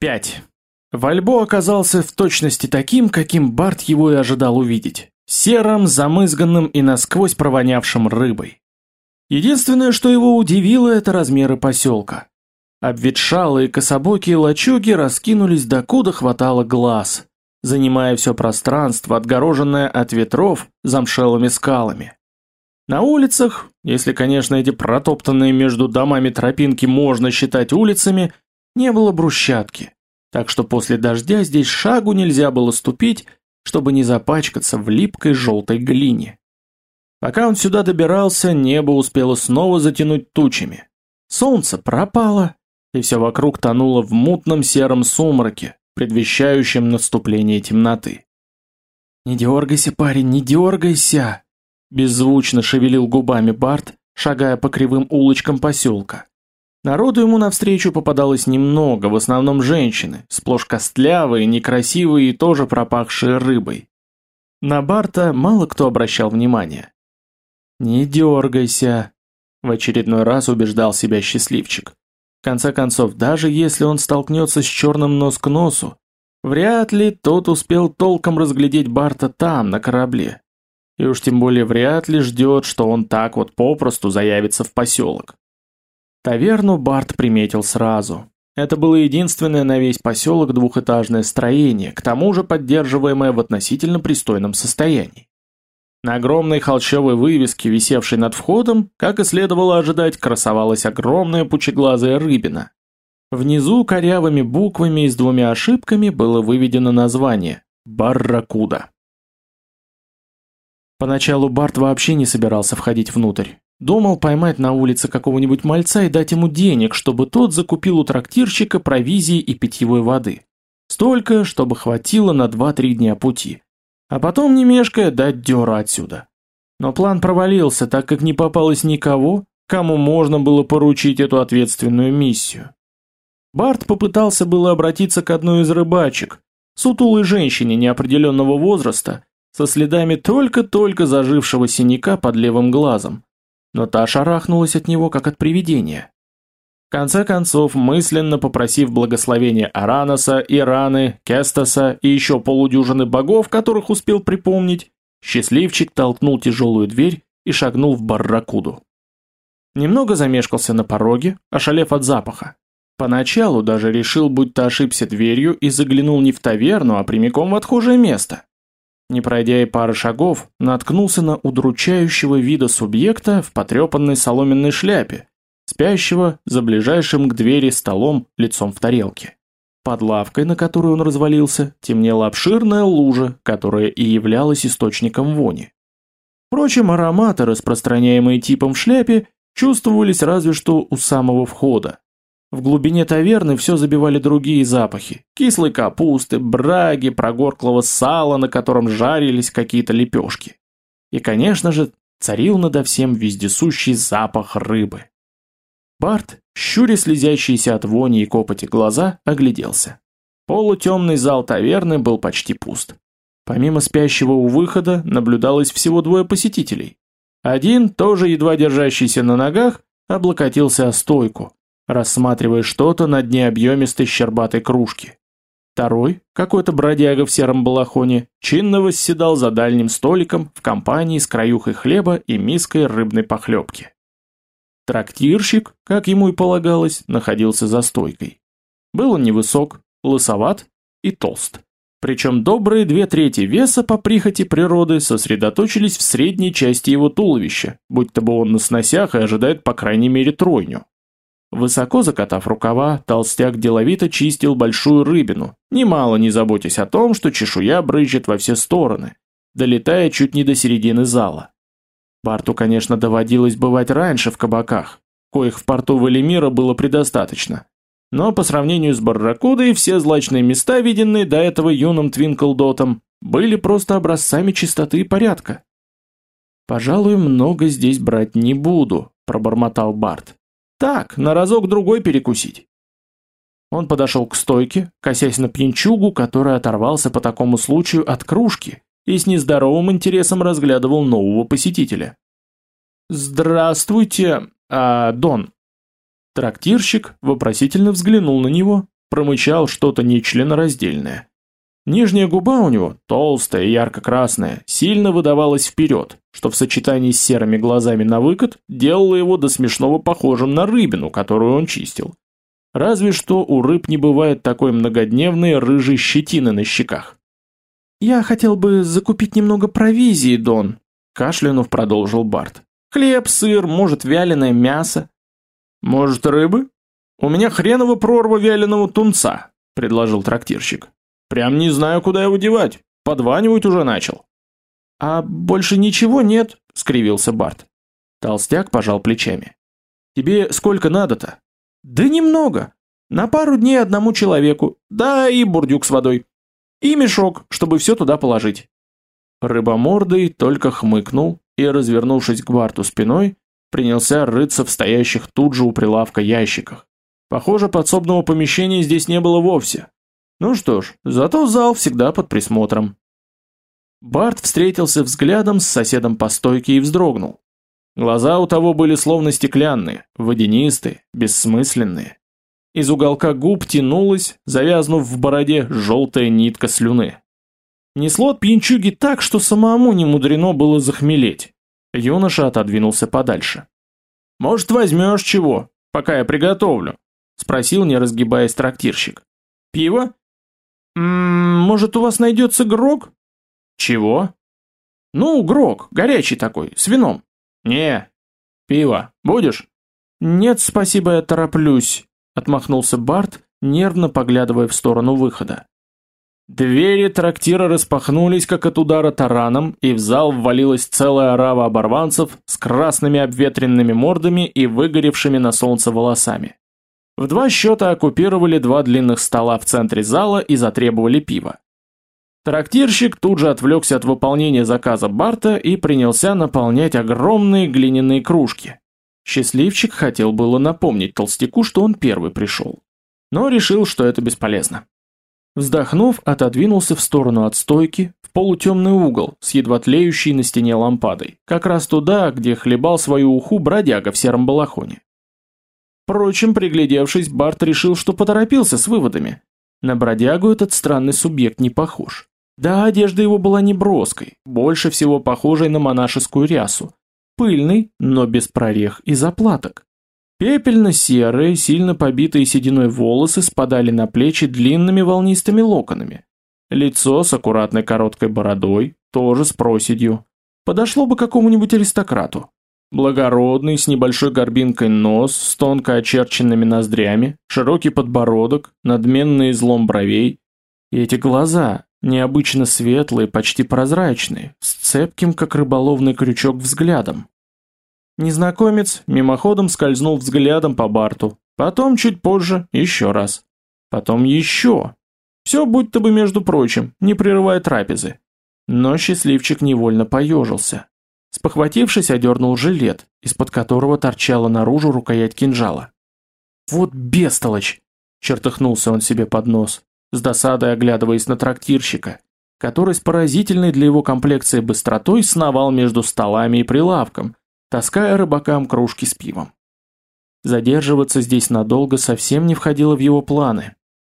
5. Вальбо оказался в точности таким, каким Барт его и ожидал увидеть. Серым, замызганным и насквозь провонявшим рыбой. Единственное, что его удивило, это размеры поселка. Обветшалые кособокие лачуги раскинулись докуда хватало глаз, занимая все пространство, отгороженное от ветров замшелыми скалами. На улицах, если, конечно, эти протоптанные между домами тропинки можно считать улицами, не было брусчатки, так что после дождя здесь шагу нельзя было ступить, чтобы не запачкаться в липкой желтой глине. Пока он сюда добирался, небо успело снова затянуть тучами. Солнце пропало, и все вокруг тонуло в мутном сером сумраке, предвещающем наступление темноты. «Не дергайся, парень, не дергайся!» Беззвучно шевелил губами Барт, шагая по кривым улочкам поселка. Народу ему навстречу попадалось немного, в основном женщины, сплошь костлявые, некрасивые и тоже пропахшие рыбой. На Барта мало кто обращал внимание. «Не дергайся», — в очередной раз убеждал себя счастливчик. В конце концов, даже если он столкнется с черным нос к носу, вряд ли тот успел толком разглядеть Барта там, на корабле. И уж тем более вряд ли ждет, что он так вот попросту заявится в поселок. Таверну Барт приметил сразу. Это было единственное на весь поселок двухэтажное строение, к тому же поддерживаемое в относительно пристойном состоянии. На огромной холщовой вывеске, висевшей над входом, как и следовало ожидать, красовалась огромная пучеглазая рыбина. Внизу корявыми буквами и с двумя ошибками было выведено название «Барракуда». Поначалу Барт вообще не собирался входить внутрь. Думал поймать на улице какого-нибудь мальца и дать ему денег, чтобы тот закупил у трактирщика провизии и питьевой воды. Столько, чтобы хватило на 2-3 дня пути. А потом, не мешкая, дать дёру отсюда. Но план провалился, так как не попалось никого, кому можно было поручить эту ответственную миссию. Барт попытался было обратиться к одной из рыбачек, сутулой женщине неопределенного возраста, со следами только-только зажившего синяка под левым глазом, но та шарахнулась от него, как от привидения. В конце концов, мысленно попросив благословения Араноса, Ираны, Кестаса и еще полудюжины богов, которых успел припомнить, счастливчик толкнул тяжелую дверь и шагнул в барракуду. Немного замешкался на пороге, ошалев от запаха. Поначалу даже решил, будто ошибся дверью и заглянул не в таверну, а прямиком в отхожее место. Не пройдя и пары шагов, наткнулся на удручающего вида субъекта в потрепанной соломенной шляпе, спящего за ближайшим к двери столом лицом в тарелке. Под лавкой, на которую он развалился, темнела обширная лужа, которая и являлась источником вони. Впрочем, ароматы, распространяемые типом в шляпе, чувствовались разве что у самого входа. В глубине таверны все забивали другие запахи. Кислой капусты, браги, прогорклого сала, на котором жарились какие-то лепешки. И, конечно же, царил надо всем вездесущий запах рыбы. Барт, щуря слезящиеся от вони и копоти глаза, огляделся. Полутемный зал таверны был почти пуст. Помимо спящего у выхода, наблюдалось всего двое посетителей. Один, тоже едва держащийся на ногах, облокотился о стойку, рассматривая что-то на дне объемистой щербатой кружки. Второй, какой-то бродяга в сером балахоне, чинно восседал за дальним столиком в компании с краюхой хлеба и миской рыбной похлебки. Трактирщик, как ему и полагалось, находился за стойкой. Был он невысок, лысоват и толст. Причем добрые две трети веса по прихоти природы сосредоточились в средней части его туловища, будь то бы он на сносях и ожидает по крайней мере тройню. Высоко закатав рукава, толстяк деловито чистил большую рыбину, немало не заботясь о том, что чешуя брызжет во все стороны, долетая чуть не до середины зала. Барту, конечно, доводилось бывать раньше в кабаках, коих в порту Валимира было предостаточно. Но по сравнению с Барракудой все злачные места, виденные до этого юным Твинклдотом, были просто образцами чистоты и порядка. «Пожалуй, много здесь брать не буду», – пробормотал Барт. Так, на разок-другой перекусить. Он подошел к стойке, косясь на пьянчугу, который оторвался по такому случаю от кружки и с нездоровым интересом разглядывал нового посетителя. «Здравствуйте, а, Дон». Трактирщик вопросительно взглянул на него, промычал что-то нечленораздельное. Нижняя губа у него, толстая и ярко-красная, сильно выдавалась вперед, что в сочетании с серыми глазами на выкат делало его до смешного похожим на рыбину, которую он чистил. Разве что у рыб не бывает такой многодневной рыжей щетины на щеках. «Я хотел бы закупить немного провизии, Дон», – кашлянув продолжил Барт. «Хлеб, сыр, может, вяленое мясо». «Может, рыбы? У меня хреново прорва вяленого тунца», – предложил трактирщик. «Прям не знаю, куда его девать. Подванивать уже начал». «А больше ничего нет?» – скривился Барт. Толстяк пожал плечами. «Тебе сколько надо-то?» «Да немного. На пару дней одному человеку. Да и бурдюк с водой. И мешок, чтобы все туда положить. Рыбомордый только хмыкнул и, развернувшись к Барту спиной, принялся рыться в стоящих тут же у прилавка ящиках. Похоже, подсобного помещения здесь не было вовсе. Ну что ж, зато зал всегда под присмотром. Барт встретился взглядом с соседом по стойке и вздрогнул. Глаза у того были словно стеклянные, водянистые, бессмысленные. Из уголка губ тянулась, завязнув в бороде, желтая нитка слюны. Несло от пьянчуги так, что самому не мудрено было захмелеть. Юноша отодвинулся подальше. «Может, возьмешь чего, пока я приготовлю?» Спросил, не разгибаясь трактирщик. «Пиво?» «М -м, «Может, у вас найдется грог?» «Чего?» «Ну, грог, горячий такой, с вином». «Не». «Пиво. Будешь?» «Нет, спасибо, я тороплюсь отмахнулся Барт, нервно поглядывая в сторону выхода. Двери трактира распахнулись, как от удара тараном, и в зал ввалилась целая орава оборванцев с красными обветренными мордами и выгоревшими на солнце волосами. В два счета оккупировали два длинных стола в центре зала и затребовали пива. Трактирщик тут же отвлекся от выполнения заказа Барта и принялся наполнять огромные глиняные кружки. Счастливчик хотел было напомнить толстяку, что он первый пришел. Но решил, что это бесполезно. Вздохнув, отодвинулся в сторону от стойки, в полутемный угол, с едва тлеющей на стене лампадой, как раз туда, где хлебал свою уху бродяга в сером балахоне. Впрочем, приглядевшись, Барт решил, что поторопился с выводами. На бродягу этот странный субъект не похож. Да, одежда его была не броской, больше всего похожей на монашескую рясу, пыльный, но без прорех и заплаток. Пепельно-серые, сильно побитые сединой волосы спадали на плечи длинными волнистыми локонами. Лицо с аккуратной короткой бородой, тоже с проседью. Подошло бы какому-нибудь аристократу. Благородный, с небольшой горбинкой нос, с тонко очерченными ноздрями, широкий подбородок, надменный излом бровей. И эти глаза, необычно светлые, почти прозрачные, с цепким, как рыболовный крючок, взглядом. Незнакомец мимоходом скользнул взглядом по Барту, потом чуть позже еще раз, потом еще. Все будто бы между прочим, не прерывая трапезы. Но счастливчик невольно поежился. Спохватившись, одернул жилет, из-под которого торчала наружу рукоять кинжала. «Вот бестолочь!» — чертыхнулся он себе под нос с досадой оглядываясь на трактирщика, который с поразительной для его комплекции быстротой сновал между столами и прилавком, таская рыбакам кружки с пивом. Задерживаться здесь надолго совсем не входило в его планы.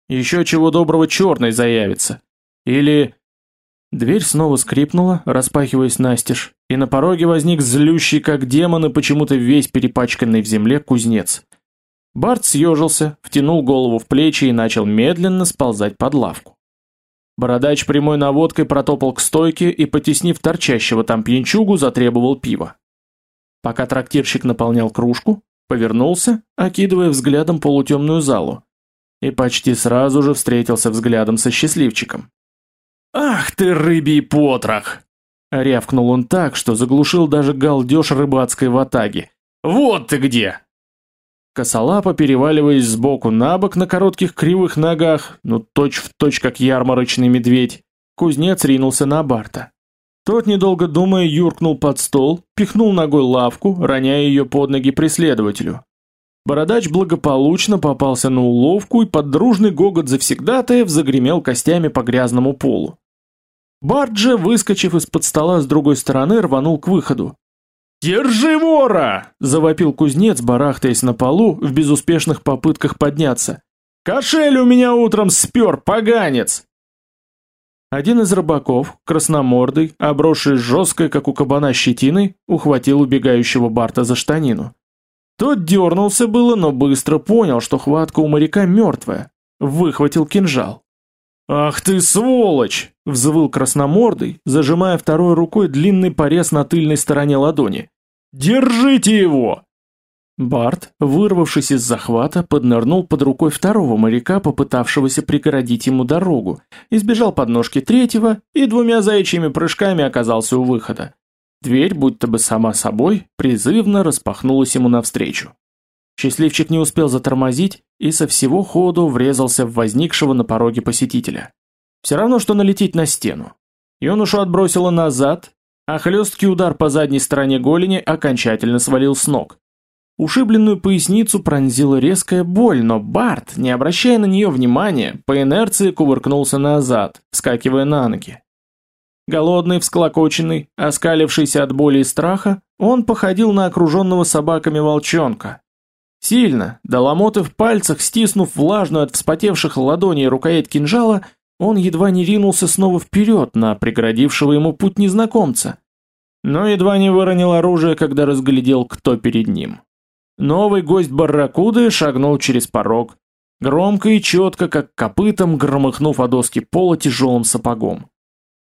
Еще чего доброго черный заявится. Или... Дверь снова скрипнула, распахиваясь настежь, и на пороге возник злющий, как демон, и почему-то весь перепачканный в земле кузнец. Барт съежился, втянул голову в плечи и начал медленно сползать под лавку. Бородач прямой наводкой протопал к стойке и, потеснив торчащего там пьянчугу, затребовал пива. Пока трактирщик наполнял кружку, повернулся, окидывая взглядом полутемную залу, и почти сразу же встретился взглядом со счастливчиком. «Ах ты, рыбий потрох!» Рявкнул он так, что заглушил даже галдеж рыбацкой ватаги. «Вот ты где! Косолапо, переваливаясь сбоку на бок на коротких кривых ногах, ну точь в точь как ярмарочный медведь, кузнец ринулся на Барта. Тот, недолго думая, юркнул под стол, пихнул ногой лавку, роняя ее под ноги преследователю. Бородач благополучно попался на уловку и под дружный гогот завсегдатаев загремел костями по грязному полу. Барт же, выскочив из-под стола с другой стороны, рванул к выходу. «Держи вора!» – завопил кузнец, барахтаясь на полу в безуспешных попытках подняться. Кошель у меня утром спер, поганец!» Один из рыбаков, красномордый, обросший жесткой, как у кабана щетиной, ухватил убегающего Барта за штанину. Тот дернулся было, но быстро понял, что хватка у моряка мертвая. Выхватил кинжал. «Ах ты сволочь!» – взвыл красномордый, зажимая второй рукой длинный порез на тыльной стороне ладони. «Держите его!» Барт, вырвавшись из захвата, поднырнул под рукой второго моряка, попытавшегося преградить ему дорогу, избежал подножки третьего и двумя заячьими прыжками оказался у выхода. Дверь, будто бы сама собой, призывно распахнулась ему навстречу. Счастливчик не успел затормозить и со всего ходу врезался в возникшего на пороге посетителя. Все равно, что налететь на стену. Юношу отбросило назад, а хлесткий удар по задней стороне голени окончательно свалил с ног. Ушибленную поясницу пронзила резкая боль, но Барт, не обращая на нее внимания, по инерции кувыркнулся назад, вскакивая на ноги. Голодный, всклокоченный, оскалившийся от боли и страха, он походил на окруженного собаками волчонка. Сильно, до ломоты в пальцах, стиснув влажную от вспотевших ладоней рукоять кинжала, он едва не ринулся снова вперед на преградившего ему путь незнакомца. Но едва не выронил оружие, когда разглядел, кто перед ним. Новый гость барракуды шагнул через порог, громко и четко, как копытом, громыхнув о доски пола тяжелым сапогом.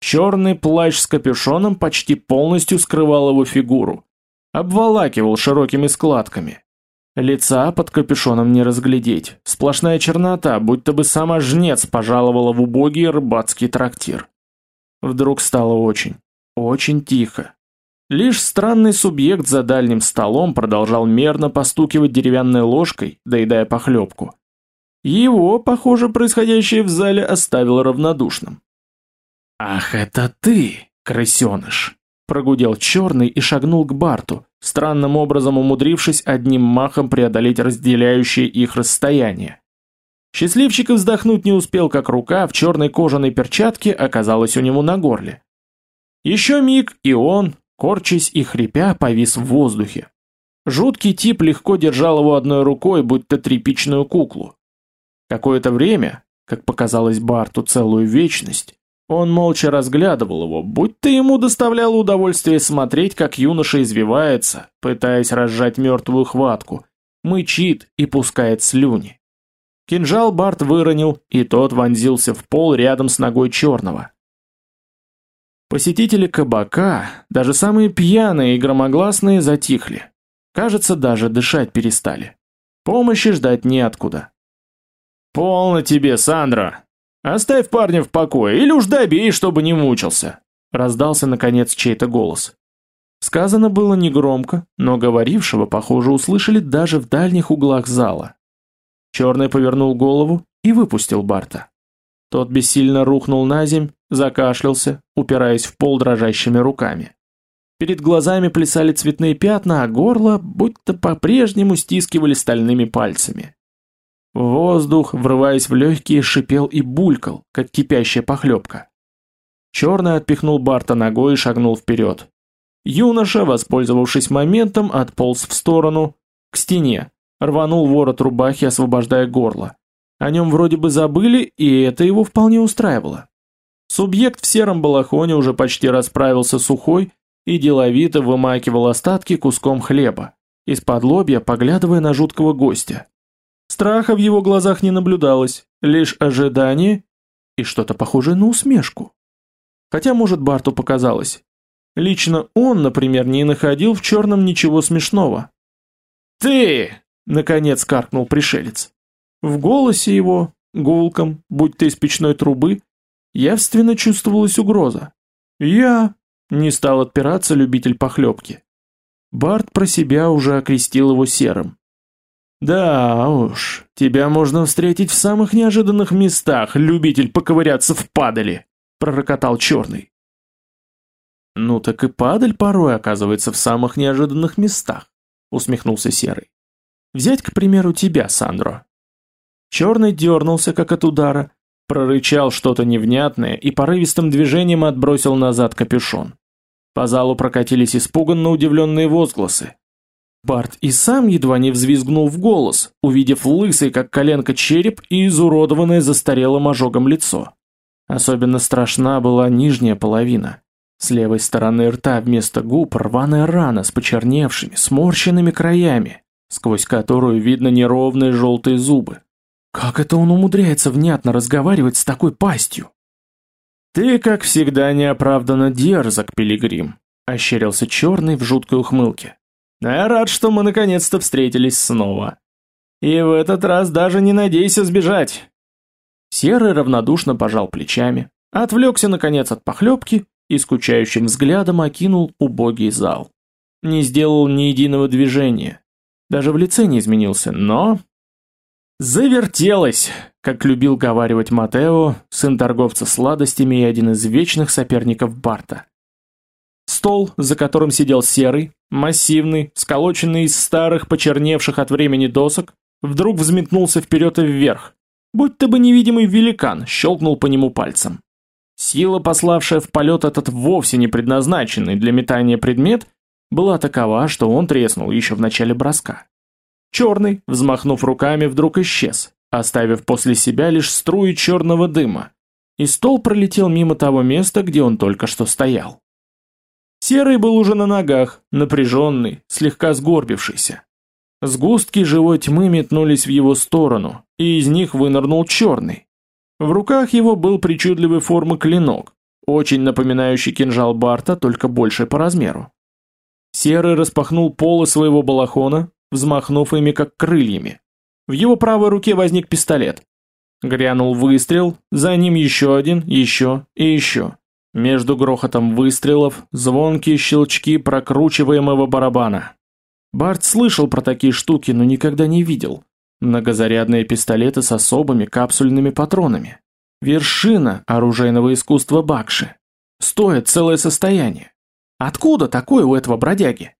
Черный плащ с капюшоном почти полностью скрывал его фигуру, обволакивал широкими складками. Лица под капюшоном не разглядеть, сплошная чернота, будто бы сама жнец пожаловала в убогий рыбацкий трактир. Вдруг стало очень, очень тихо. Лишь странный субъект за дальним столом продолжал мерно постукивать деревянной ложкой, доедая похлебку. Его, похоже, происходящее в зале оставило равнодушным. «Ах, это ты, крысеныш!» Прогудел черный и шагнул к Барту, странным образом умудрившись одним махом преодолеть разделяющее их расстояние. Счастливчик вздохнуть не успел, как рука в черной кожаной перчатке оказалась у него на горле. Еще миг, и он, корчась и хрипя, повис в воздухе. Жуткий тип легко держал его одной рукой, будто тряпичную куклу. Какое-то время, как показалось Барту целую вечность, он молча разглядывал его, будто ему доставляло удовольствие смотреть, как юноша извивается, пытаясь разжать мертвую хватку, мычит и пускает слюни. Кинжал Барт выронил, и тот вонзился в пол рядом с ногой черного. Посетители кабака, даже самые пьяные и громогласные, затихли. Кажется, даже дышать перестали. Помощи ждать неоткуда. «Полно тебе, Сандра! Оставь парня в покое, или уж добей, чтобы не мучился!» Раздался, наконец, чей-то голос. Сказано было негромко, но говорившего, похоже, услышали даже в дальних углах зала. Черный повернул голову и выпустил Барта. Тот бессильно рухнул на земь, закашлялся, упираясь в пол дрожащими руками. Перед глазами плясали цветные пятна, а горло будто по-прежнему стискивали стальными пальцами. Воздух, врываясь в легкие, шипел и булькал, как кипящая похлебка. Черный отпихнул Барта ногой и шагнул вперед. Юноша, воспользовавшись моментом, отполз в сторону, к стене, рванул ворот рубахи, освобождая горло. О нем вроде бы забыли, и это его вполне устраивало. Субъект в сером балахоне уже почти расправился сухой и деловито вымакивал остатки куском хлеба, из-под лобья поглядывая на жуткого гостя. Страха в его глазах не наблюдалось, лишь ожидание и что-то похожее на усмешку. Хотя, может, Барту показалось. Лично он, например, не находил в черном ничего смешного. «Ты!» — наконец каркнул пришелец. В голосе его, гулком, будь то из печной трубы, явственно чувствовалась угроза. «Я...» — не стал отпираться любитель похлебки. Барт про себя уже окрестил его серым. «Да уж, тебя можно встретить в самых неожиданных местах, любитель поковыряться в падали», — пророкотал черный. «Ну так и падаль порой оказывается в самых неожиданных местах», — усмехнулся серый. «Взять, к примеру, тебя, Сандро. Черный дернулся, как от удара, прорычал что-то невнятное и порывистым движением отбросил назад капюшон. По залу прокатились испуганно удивленные возгласы. Барт и сам едва не взвизгнул в голос, увидев лысый, как коленка, череп и изуродованное застарелым ожогом лицо. Особенно страшна была нижняя половина. С левой стороны рта вместо губ рваная рана с почерневшими, сморщенными краями, сквозь которую видно неровные желтые зубы. Как это он умудряется внятно разговаривать с такой пастью? «Ты, как всегда, неоправданно дерзок, пилигрим», — ощерился черный в жуткой ухмылке. «Я рад, что мы наконец-то встретились снова. И в этот раз даже не надейся сбежать». Серый равнодушно пожал плечами, отвлекся, наконец, от похлебки и скучающим взглядом окинул убогий зал. Не сделал ни единого движения. Даже в лице не изменился, но Завертелось, как любил говаривать Матео, сын торговца сладостями и один из вечных соперников Барта. Стол, за которым сидел серый, массивный, сколоченный из старых, почерневших от времени досок, вдруг взметнулся вперед и вверх, будь-то бы невидимый великан щелкнул по нему пальцем. Сила, пославшая в полет этот вовсе не предназначенный для метания предмет, была такова, что он треснул еще в начале броска. Черный, взмахнув руками, вдруг исчез, оставив после себя лишь струи черного дыма, и стол пролетел мимо того места, где он только что стоял. Серый был уже на ногах, напряженный, слегка сгорбившийся. Сгустки живой тьмы метнулись в его сторону, и из них вынырнул черный. В руках его был причудливой формы клинок, очень напоминающий кинжал Барта, только больше по размеру. Серый распахнул полы своего балахона, взмахнув ими как крыльями. В его правой руке возник пистолет. Грянул выстрел, за ним еще один, еще и еще. Между грохотом выстрелов звонкие щелчки прокручиваемого барабана. Барт слышал про такие штуки, но никогда не видел. Многозарядные пистолеты с особыми капсульными патронами. Вершина оружейного искусства Бакши. Стоит целое состояние. Откуда такое у этого бродяги?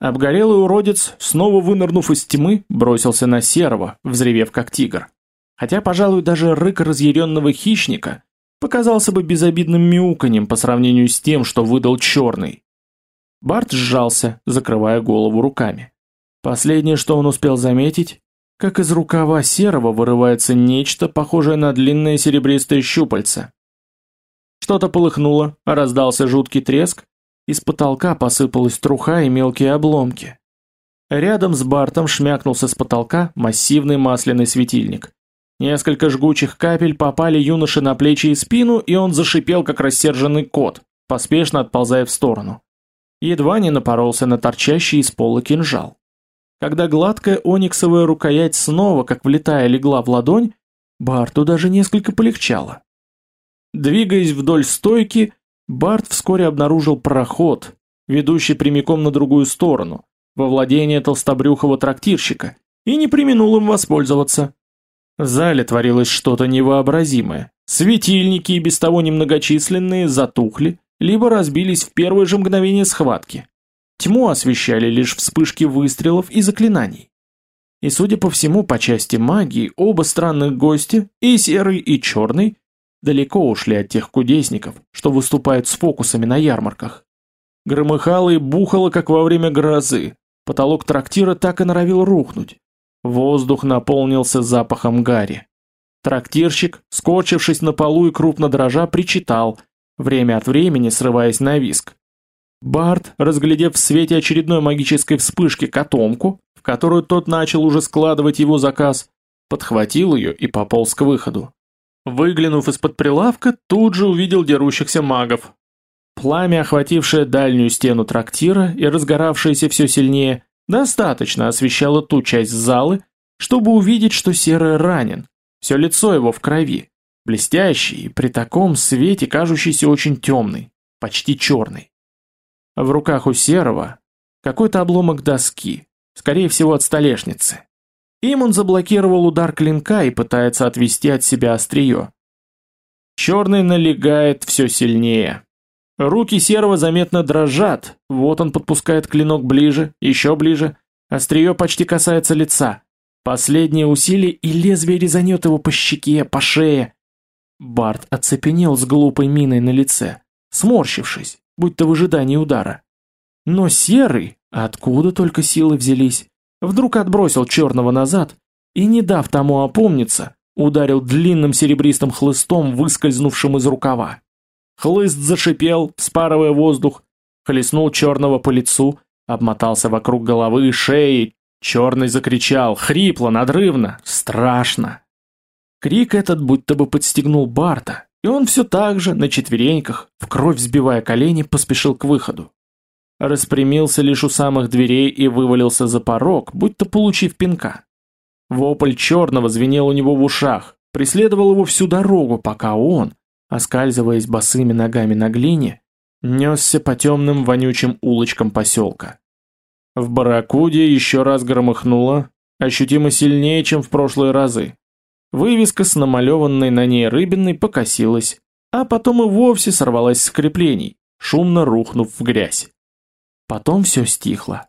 Обгорелый уродец, снова вынырнув из тьмы, бросился на серого, взревев как тигр. Хотя, пожалуй, даже рык разъяренного хищника показался бы безобидным мяуканьем по сравнению с тем, что выдал черный. Барт сжался, закрывая голову руками. Последнее, что он успел заметить, как из рукава серого вырывается нечто, похожее на длинное серебристое щупальце. Что-то полыхнуло, раздался жуткий треск, из потолка посыпалась труха и мелкие обломки. Рядом с Бартом шмякнулся с потолка массивный масляный светильник. Несколько жгучих капель попали юноше на плечи и спину, и он зашипел, как рассерженный кот, поспешно отползая в сторону. Едва не напоролся на торчащий из пола кинжал. Когда гладкая ониксовая рукоять снова, как влетая, легла в ладонь, Барту даже несколько полегчало. Двигаясь вдоль стойки, Барт вскоре обнаружил проход, ведущий прямиком на другую сторону, во владение толстобрюхого трактирщика, и не применул им воспользоваться. В зале творилось что-то невообразимое. Светильники, и без того немногочисленные, затухли, либо разбились в первое же мгновение схватки. Тьму освещали лишь вспышки выстрелов и заклинаний. И судя по всему, по части магии, оба странных гостя, и серый, и черный, далеко ушли от тех кудесников, что выступают с фокусами на ярмарках. Громыхало и бухало, как во время грозы. Потолок трактира так и норовил рухнуть. Воздух наполнился запахом гари. Трактирщик, скорчившись на полу и крупно дрожа, причитал, время от времени срываясь на виск. Барт, разглядев в свете очередной магической вспышки котомку, в которую тот начал уже складывать его заказ, подхватил ее и пополз к выходу. Выглянув из-под прилавка, тут же увидел дерущихся магов. Пламя, охватившее дальнюю стену трактира и разгоравшееся все сильнее, достаточно освещало ту часть залы, чтобы увидеть, что Серый ранен, все лицо его в крови, блестящий и при таком свете кажущийся очень темный, почти черный. В руках у Серого какой-то обломок доски, скорее всего от столешницы. Им он заблокировал удар клинка и пытается отвести от себя острие. Черный налегает все сильнее. Руки серого заметно дрожат, вот он подпускает клинок ближе, еще ближе, острие почти касается лица. Последнее усилие, и лезвие резанет его по щеке, по шее. Барт оцепенел с глупой миной на лице, сморщившись, будто в ожидании удара. Но серый, откуда только силы взялись, вдруг отбросил черного назад и, не дав тому опомниться, ударил длинным серебристым хлыстом, выскользнувшим из рукава. Хлыст зашипел, спарывая воздух, хлестнул черного по лицу, обмотался вокруг головы и шеи, черный закричал, хрипло, надрывно, страшно. Крик этот будто бы подстегнул Барта, и он все так же, на четвереньках, в кровь взбивая колени, поспешил к выходу. Распрямился лишь у самых дверей и вывалился за порог, будто получив пинка. Вопль черного звенел у него в ушах, преследовал его всю дорогу, пока он, оскальзываясь босыми ногами на глине, несся по темным вонючим улочкам поселка. В барракуде еще раз громыхнуло, ощутимо сильнее, чем в прошлые разы. Вывеска с намалеванной на ней рыбиной покосилась, а потом и вовсе сорвалась с креплений, шумно рухнув в грязь. Потом все стихло.